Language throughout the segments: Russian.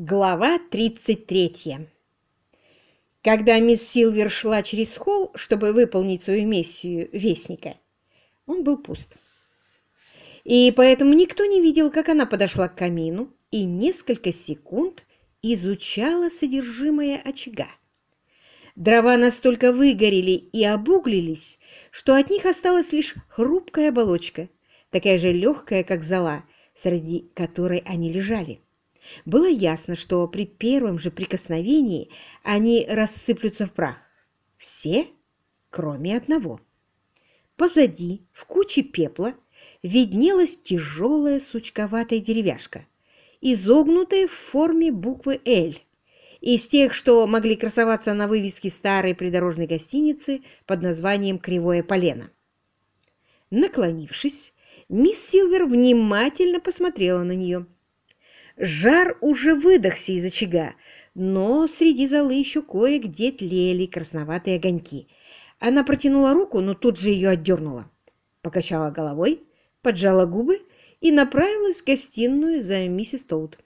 Глава 33 Когда мисс Силвер шла через холл, чтобы выполнить свою миссию Вестника, он был пуст. И поэтому никто не видел, как она подошла к камину и несколько секунд изучала содержимое очага. Дрова настолько выгорели и обуглились, что от них осталась лишь хрупкая оболочка, такая же легкая, как зола, среди которой они лежали. Было ясно, что при первом же прикосновении они рассыплются в прах. Все, кроме одного. Позади, в куче пепла, виднелась тяжелая сучковатая деревяшка, изогнутая в форме буквы «Л», из тех, что могли красоваться на вывеске старой придорожной гостиницы под названием «Кривое полено». Наклонившись, мисс Силвер внимательно посмотрела на нее. Жар уже выдохся из очага, но среди золы еще кое-где тлели красноватые огоньки. Она протянула руку, но тут же ее отдернула. Покачала головой, поджала губы и направилась в гостиную за миссис Тоут.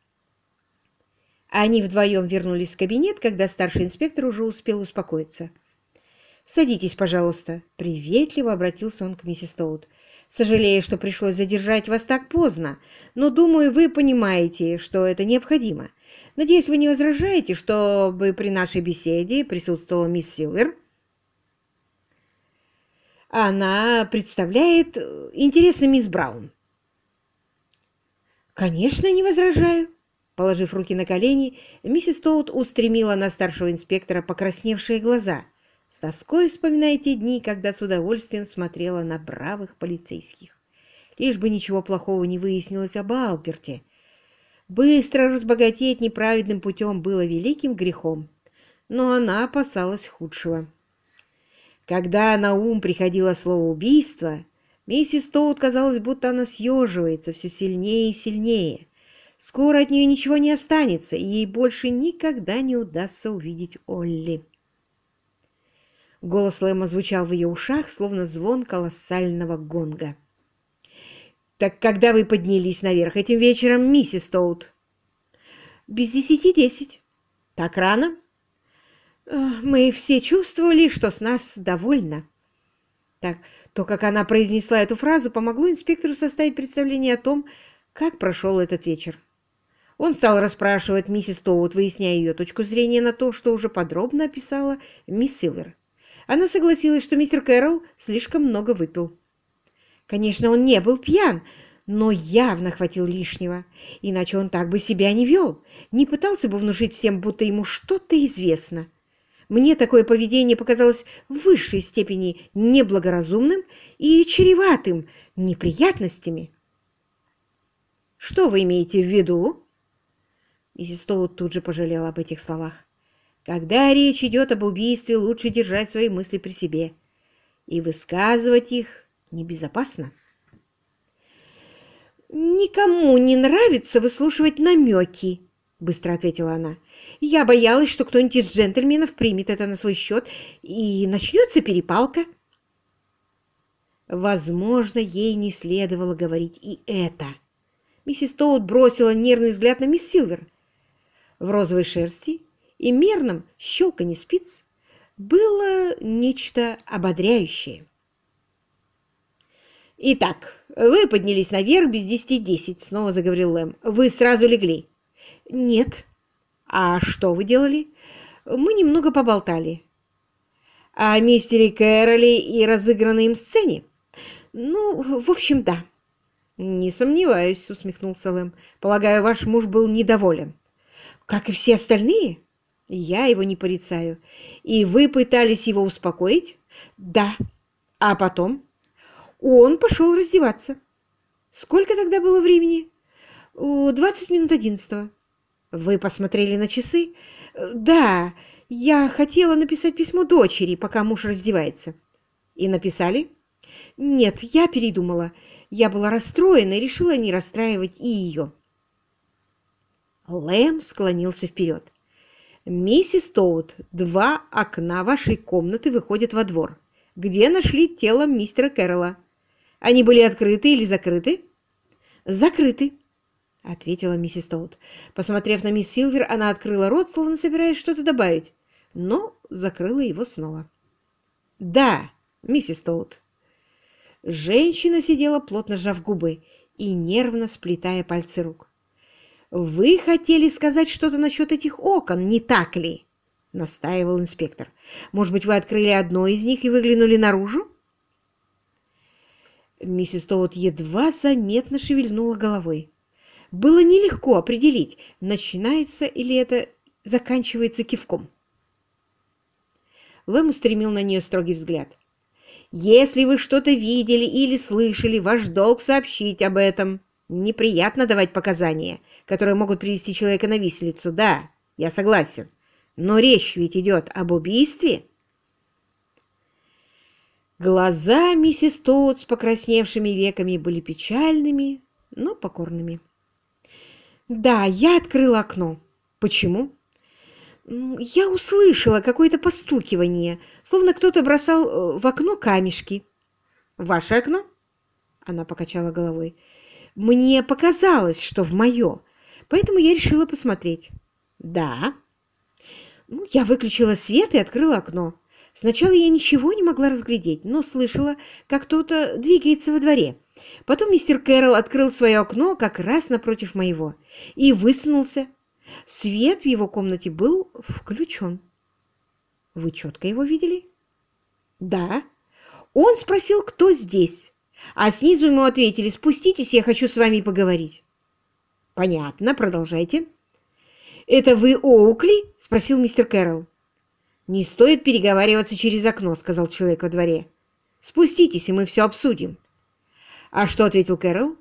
Они вдвоем вернулись в кабинет, когда старший инспектор уже успел успокоиться. «Садитесь, пожалуйста», — приветливо обратился он к миссис Тоут. Сожалею, что пришлось задержать вас так поздно, но, думаю, вы понимаете, что это необходимо. Надеюсь, вы не возражаете, чтобы при нашей беседе присутствовала мисс Силвер? Она представляет интересы мисс Браун. Конечно, не возражаю. Положив руки на колени, миссис Тоут устремила на старшего инспектора покрасневшие глаза – с тоской вспоминая те дни, когда с удовольствием смотрела на бравых полицейских. Лишь бы ничего плохого не выяснилось об Алберте. Быстро разбогатеть неправедным путем было великим грехом, но она опасалась худшего. Когда на ум приходило слово «убийство», миссис Тоут казалось, будто она съеживается все сильнее и сильнее. Скоро от нее ничего не останется, и ей больше никогда не удастся увидеть Олли. Голос Лэма звучал в ее ушах, словно звон колоссального гонга. «Так когда вы поднялись наверх этим вечером, миссис Тоут?» «Без десяти десять». «Так рано?» «Мы все чувствовали, что с нас довольно». Так, то, как она произнесла эту фразу, помогло инспектору составить представление о том, как прошел этот вечер. Он стал расспрашивать миссис Тоут, выясняя ее точку зрения на то, что уже подробно описала мисс Силвер. Она согласилась, что мистер Кэрролл слишком много выпил. Конечно, он не был пьян, но явно хватил лишнего, иначе он так бы себя не вел, не пытался бы внушить всем, будто ему что-то известно. Мне такое поведение показалось в высшей степени неблагоразумным и чреватым неприятностями. «Что вы имеете в виду?» Миссис Тоут тут же пожалела об этих словах. Когда речь идет об убийстве, лучше держать свои мысли при себе. И высказывать их небезопасно. «Никому не нравится выслушивать намеки», — быстро ответила она. «Я боялась, что кто-нибудь из джентльменов примет это на свой счет, и начнется перепалка». Возможно, ей не следовало говорить и это. Миссис Тоут бросила нервный взгляд на мисс Силвер. В розовой шерсти и мерном щелканье спиц было нечто ободряющее. «Итак, вы поднялись наверх без десяти десять», — снова заговорил Лэм. «Вы сразу легли?» «Нет». «А что вы делали?» «Мы немного поболтали». «О мистере Кэрроле и разыгранной им сцене?» «Ну, в общем, да». «Не сомневаюсь», — усмехнулся Лэм. «Полагаю, ваш муж был недоволен». «Как и все остальные?» Я его не порицаю. И вы пытались его успокоить? Да. А потом? Он пошел раздеваться. Сколько тогда было времени? Двадцать минут одиннадцатого. Вы посмотрели на часы? Да, я хотела написать письмо дочери, пока муж раздевается. И написали? Нет, я передумала. Я была расстроена и решила не расстраивать и ее. Лэм склонился вперед. «Миссис Тоут, два окна вашей комнаты выходят во двор. Где нашли тело мистера Кэрролла? Они были открыты или закрыты?» «Закрыты». — ответила миссис Тоут. Посмотрев на мисс Силвер, она открыла рот, словно собираясь что-то добавить, но закрыла его снова. «Да, миссис Тоут». Женщина сидела, плотно сжав губы и нервно сплетая пальцы рук. «Вы хотели сказать что-то насчет этих окон, не так ли?» — настаивал инспектор. «Может быть, вы открыли одно из них и выглянули наружу?» Миссис Тоут едва заметно шевельнула головой. Было нелегко определить, начинается или это заканчивается кивком. Лэм устремил на нее строгий взгляд. «Если вы что-то видели или слышали, ваш долг сообщить об этом. Неприятно давать показания, которые могут привести человека на виселицу. Да, я согласен. Но речь ведь идет об убийстве». Глаза миссис Тоут с покрасневшими веками были печальными, но покорными. Да, я открыла окно. Почему? Я услышала какое-то постукивание, словно кто-то бросал э, в окно камешки. Ваше окно? Она покачала головой. Мне показалось, что в мое, поэтому я решила посмотреть. Да. Ну, я выключила свет и открыла окно. Сначала я ничего не могла разглядеть, но слышала, как кто-то двигается во дворе. Потом мистер Кэрролл открыл свое окно как раз напротив моего и высунулся. Свет в его комнате был включен. Вы четко его видели? Да. Он спросил, кто здесь, а снизу ему ответили, спуститесь, я хочу с вами поговорить. Понятно, продолжайте. Это вы Оукли? Спросил мистер Кэрролл. «Не стоит переговариваться через окно», — сказал человек во дворе. «Спуститесь, и мы все обсудим». «А что?» — ответил Кэрол.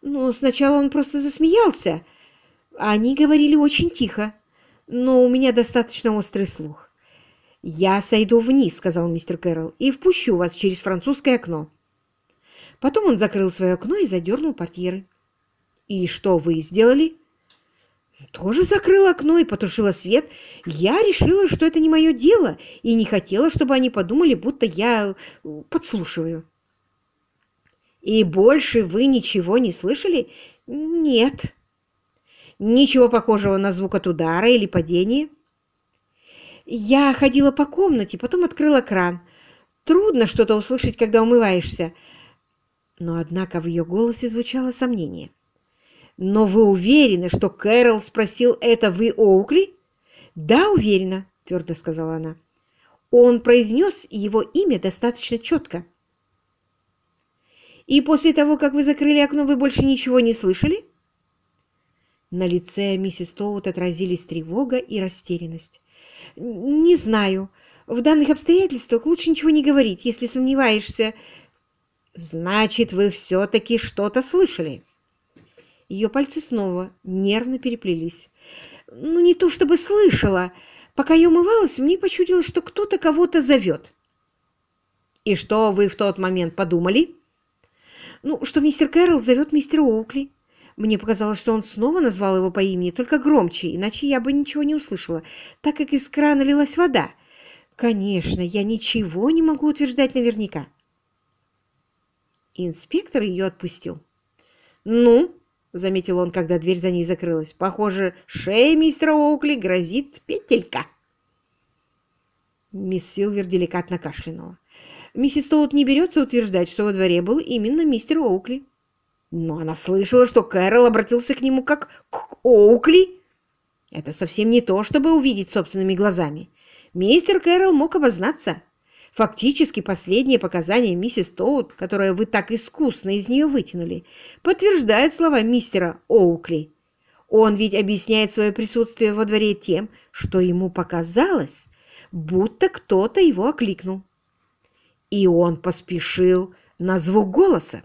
«Ну, сначала он просто засмеялся. Они говорили очень тихо, но у меня достаточно острый слух». «Я сойду вниз», — сказал мистер Кэрол, — «и впущу вас через французское окно». Потом он закрыл свое окно и задернул портьеры. «И что вы сделали?» тоже закрыла окно и потушила свет. Я решила, что это не мое дело, и не хотела, чтобы они подумали, будто я э, подслушиваю. И больше вы ничего не слышали? Нет. Ничего похожего на звук от удара или падения? Я ходила по комнате, потом открыла кран. Трудно что-то услышать, когда умываешься. Но, однако, в ее голосе звучало сомнение. «Но вы уверены, что Кэрол спросил это вы Оукли?» «Да, уверена», — твердо сказала она. «Он произнес его имя достаточно четко». «И после того, как вы закрыли окно, вы больше ничего не слышали?» На лице миссис Тоут отразились тревога и растерянность. «Не знаю. В данных обстоятельствах лучше ничего не говорить, если сомневаешься». «Значит, вы все-таки что-то слышали?» Ее пальцы снова нервно переплелись. «Ну, не то чтобы слышала. Пока я умывалась, мне почудилось, что кто-то кого-то зовет». «И что вы в тот момент подумали?» «Ну, что мистер Кэрролл зовет мистера Оукли. Мне показалось, что он снова назвал его по имени, только громче, иначе я бы ничего не услышала, так как из крана лилась вода. Конечно, я ничего не могу утверждать наверняка». Инспектор ее отпустил. «Ну?» — заметил он, когда дверь за ней закрылась. «Похоже, шея мистера Оукли грозит петелька». Мисс Силвер деликатно кашлянула. Миссис Тоут не берется утверждать, что во дворе был именно мистер Оукли. Но она слышала, что Кэрол обратился к нему как к Оукли. Это совсем не то, чтобы увидеть собственными глазами. Мистер Кэрол мог обознаться. Фактически последнее показание миссис Тоут, которое вы так искусно из нее вытянули, подтверждает слова мистера Оукли. Он ведь объясняет свое присутствие во дворе тем, что ему показалось, будто кто-то его окликнул. И он поспешил на звук голоса.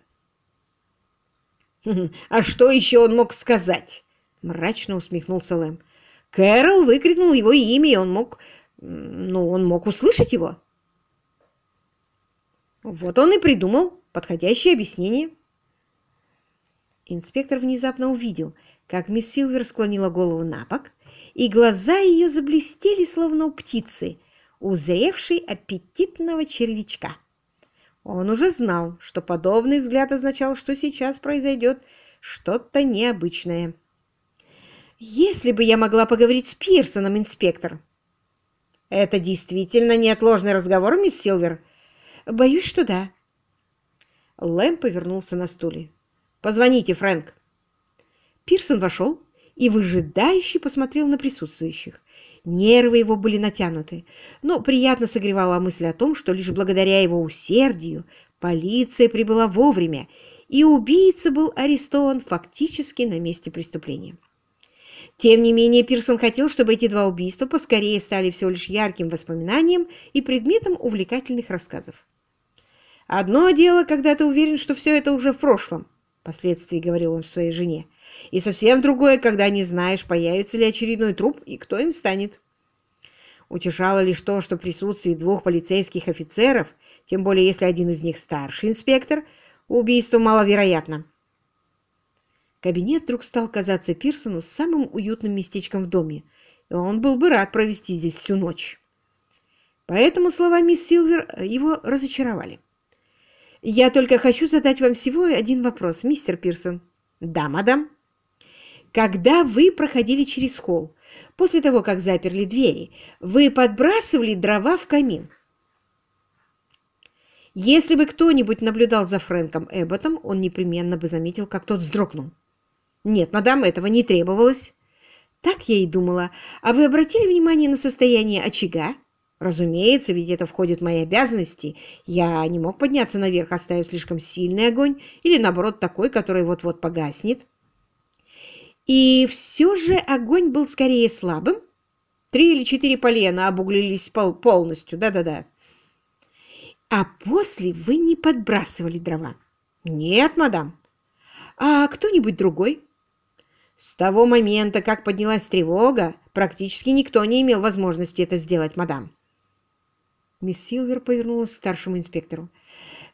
«А что еще он мог сказать?» — мрачно усмехнулся Лэм. Кэрол выкрикнул его имя, и он мог... Ну, он мог услышать его. Вот он и придумал подходящее объяснение. Инспектор внезапно увидел, как мисс Силвер склонила голову на бок, и глаза ее заблестели, словно у птицы, узревшей аппетитного червячка. Он уже знал, что подобный взгляд означал, что сейчас произойдет Что-то необычное. Если бы я могла поговорить с Пирсоном, инспектор. Это действительно неотложный разговор, мисс Силвер? Боюсь, что да. Лэм повернулся на стуле. Позвоните, Фрэнк. Пирсон вошел и выжидающе посмотрел на присутствующих. Нервы его были натянуты, но приятно согревала мысль о том, что лишь благодаря его усердию полиция прибыла вовремя, и убийца был арестован фактически на месте преступления. Тем не менее, Пирсон хотел, чтобы эти два убийства поскорее стали всего лишь ярким воспоминанием и предметом увлекательных рассказов. «Одно дело, когда ты уверен, что все это уже в прошлом», — впоследствии говорил он своей жене, «и совсем другое, когда не знаешь, появится ли очередной труп и кто им станет». Утешало лишь то, что в присутствии двух полицейских офицеров, тем более если один из них старший инспектор, убийство маловероятно. Кабинет вдруг стал казаться Пирсону самым уютным местечком в доме, и он был бы рад провести здесь всю ночь. Поэтому слова мисс Силвер его разочаровали. «Я только хочу задать вам всего один вопрос, мистер Пирсон». «Да, мадам». «Когда вы проходили через холл, после того, как заперли двери, вы подбрасывали дрова в камин?» Если бы кто-нибудь наблюдал за Фрэнком Эбботом, он непременно бы заметил, как тот вздрогнул. Нет, мадам, этого не требовалось. Так я и думала. А вы обратили внимание на состояние очага? Разумеется, ведь это входит в мои обязанности. Я не мог подняться наверх, оставив слишком сильный огонь, или, наоборот, такой, который вот-вот погаснет. И все же огонь был скорее слабым. Три или четыре полена обуглились пол полностью, да-да-да. А после вы не подбрасывали дрова? Нет, мадам. А кто-нибудь другой? С того момента, как поднялась тревога, практически никто не имел возможности это сделать, мадам. Мисс Силвер повернулась к старшему инспектору.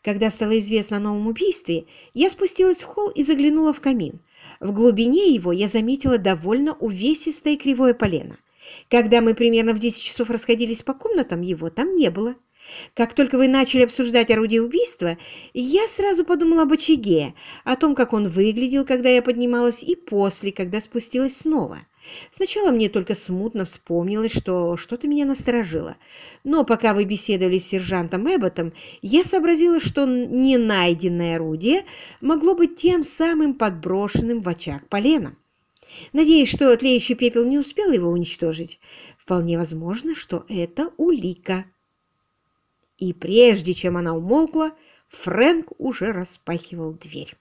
Когда стало известно о новом убийстве, я спустилась в холл и заглянула в камин. В глубине его я заметила довольно увесистое кривое полено. Когда мы примерно в 10 часов расходились по комнатам, его там не было. Как только вы начали обсуждать орудие убийства, я сразу подумала об очаге, о том, как он выглядел, когда я поднималась, и после, когда спустилась снова. Сначала мне только смутно вспомнилось, что что-то меня насторожило. Но пока вы беседовали с сержантом Эбботом, я сообразила, что не найденное орудие могло быть тем самым подброшенным в очаг поленом. Надеюсь, что тлеющий пепел не успел его уничтожить. Вполне возможно, что это улика. И прежде чем она умолкла, Фрэнк уже распахивал дверь.